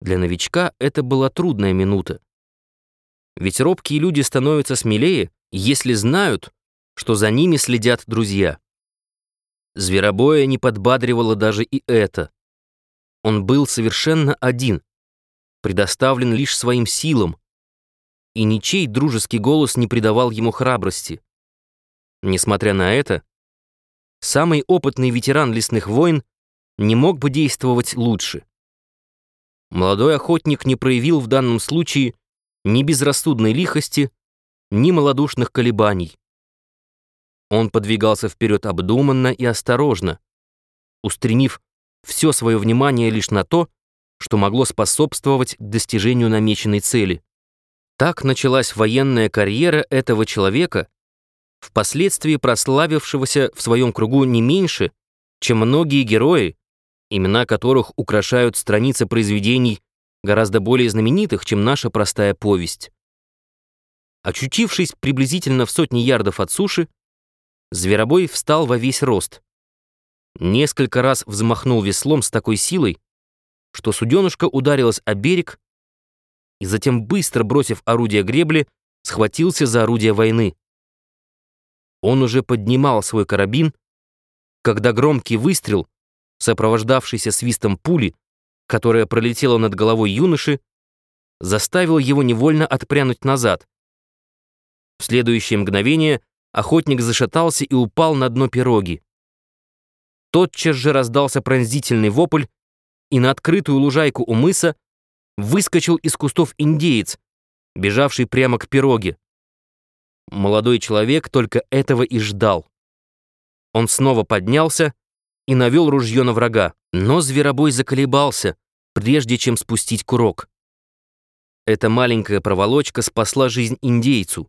Для новичка это была трудная минута. Ведь робкие люди становятся смелее, если знают, что за ними следят друзья. Зверобоя не подбадривало даже и это. Он был совершенно один, предоставлен лишь своим силам, и ничей дружеский голос не придавал ему храбрости. Несмотря на это, самый опытный ветеран лесных войн не мог бы действовать лучше. Молодой охотник не проявил в данном случае ни безрассудной лихости, ни малодушных колебаний. Он подвигался вперед обдуманно и осторожно, устремив все свое внимание лишь на то, что могло способствовать достижению намеченной цели. Так началась военная карьера этого человека, впоследствии прославившегося в своем кругу не меньше, чем многие герои, имена которых украшают страницы произведений гораздо более знаменитых, чем наша простая повесть. Очутившись приблизительно в сотни ярдов от суши, Зверобой встал во весь рост. Несколько раз взмахнул веслом с такой силой, что суденышко ударилось о берег и затем, быстро бросив орудие гребли, схватился за орудие войны. Он уже поднимал свой карабин, когда громкий выстрел сопровождавшийся свистом пули, которая пролетела над головой юноши, заставил его невольно отпрянуть назад. В следующее мгновение охотник зашатался и упал на дно пироги. Тотчас же раздался пронзительный вопль, и на открытую лужайку у мыса выскочил из кустов индеец, бежавший прямо к пироге. Молодой человек только этого и ждал. Он снова поднялся и навел ружье на врага, но зверобой заколебался, прежде чем спустить курок. Эта маленькая проволочка спасла жизнь индейцу.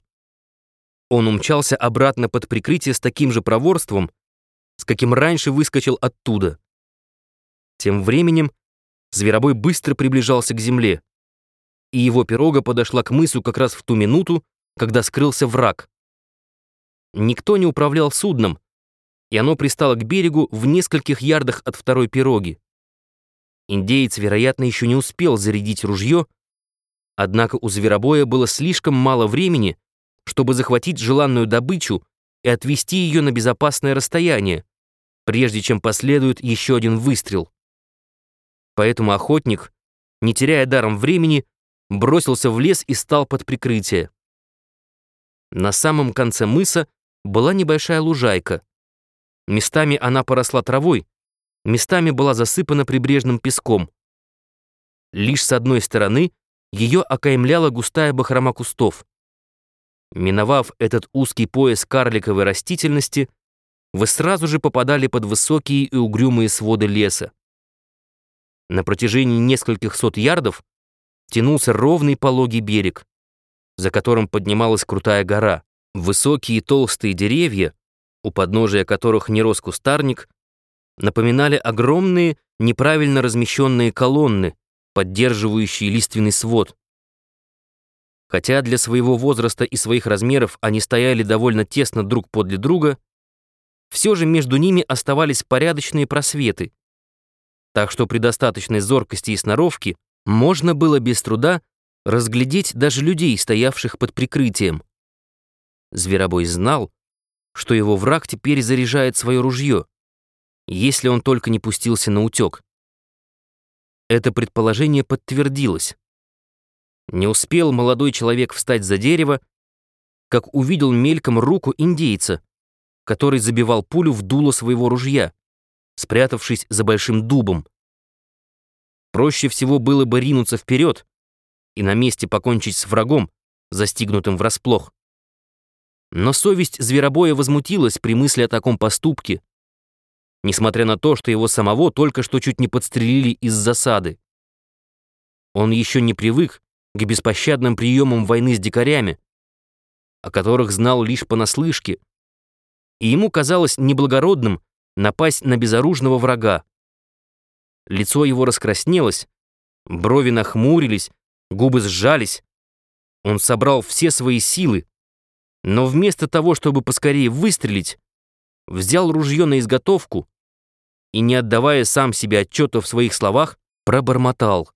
Он умчался обратно под прикрытие с таким же проворством, с каким раньше выскочил оттуда. Тем временем зверобой быстро приближался к земле, и его пирога подошла к мысу как раз в ту минуту, когда скрылся враг. Никто не управлял судном, и оно пристало к берегу в нескольких ярдах от второй пироги. Индеец, вероятно, еще не успел зарядить ружье, однако у зверобоя было слишком мало времени, чтобы захватить желанную добычу и отвести ее на безопасное расстояние, прежде чем последует еще один выстрел. Поэтому охотник, не теряя даром времени, бросился в лес и стал под прикрытие. На самом конце мыса была небольшая лужайка. Местами она поросла травой, местами была засыпана прибрежным песком. Лишь с одной стороны ее окаймляла густая бахрома кустов. Миновав этот узкий пояс карликовой растительности, вы сразу же попадали под высокие и угрюмые своды леса. На протяжении нескольких сот ярдов тянулся ровный пологий берег, за которым поднималась крутая гора. Высокие толстые деревья у подножия которых не рос кустарник, напоминали огромные, неправильно размещенные колонны, поддерживающие лиственный свод. Хотя для своего возраста и своих размеров они стояли довольно тесно друг подле друга, все же между ними оставались порядочные просветы, так что при достаточной зоркости и сноровке можно было без труда разглядеть даже людей, стоявших под прикрытием. Зверобой знал, что его враг теперь заряжает свое ружье, если он только не пустился на утек. Это предположение подтвердилось. Не успел молодой человек встать за дерево, как увидел мельком руку индейца, который забивал пулю в дуло своего ружья, спрятавшись за большим дубом. Проще всего было бы ринуться вперед и на месте покончить с врагом, застигнутым врасплох. Но совесть зверобоя возмутилась при мысли о таком поступке, несмотря на то, что его самого только что чуть не подстрелили из засады. Он еще не привык к беспощадным приемам войны с дикарями, о которых знал лишь понаслышке, и ему казалось неблагородным напасть на безоружного врага. Лицо его раскраснелось, брови нахмурились, губы сжались. Он собрал все свои силы, но вместо того, чтобы поскорее выстрелить, взял ружье на изготовку и, не отдавая сам себе отчета в своих словах, пробормотал.